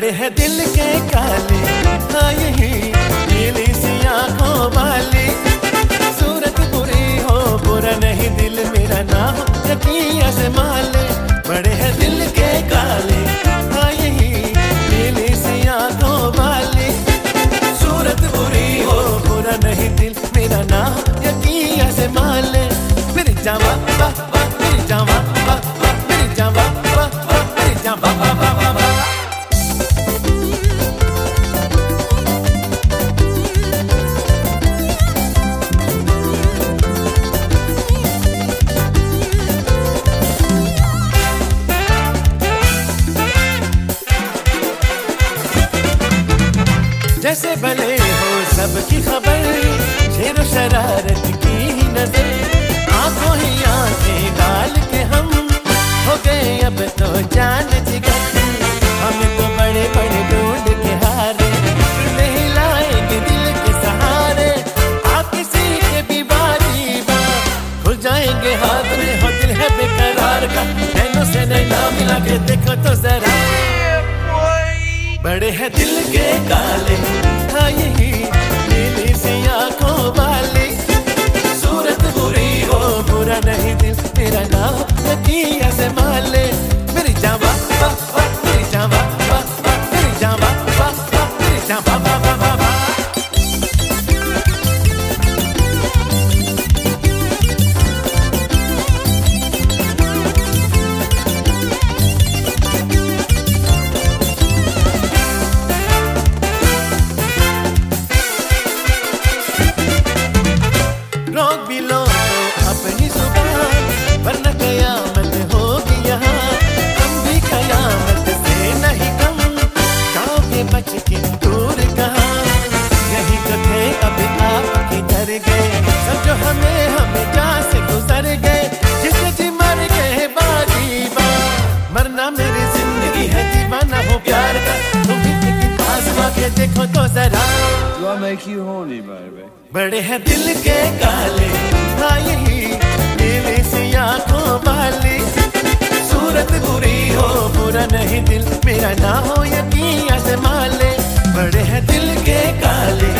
दिल के काले। हाँ यही नीली सी आँखों वाली। सूरत बुरी हो, बुरा नहीं दिल मेरा ना हो यकीन से माले बड़े हैं दिल के काले। हाँ यही नीली सी आँखों वाली। सूरत बुरी हो, बुरा नहीं दिल मेरा ना हो यकीन से माले मेरी जावा मेरी जावा मेरी जावा मेरी जावा जैसे भले हो सबकी खबर। शेर शरारत की नज़र। आँखों ही आँखें डाल के हम हो गए अब तो जान जिगर। हम तो बड़े बड़े हारे। नहीं दिल के सहारे। आप किसी के जाएँगे हाथ में हो दिल है बेकरार का। नैनों से नैना मिला के देखो तो जरा। बड़े हैं दिल के काले। हाँ यही नीली सी आँखों वाली। तरह बड़े हैं दिल के काले था यही नीले से आँखों वाले। सूरत बुरी हो बुरा नहीं दिल मेरा ना हो यकीन आजमा ले बड़े हैं दिल के काले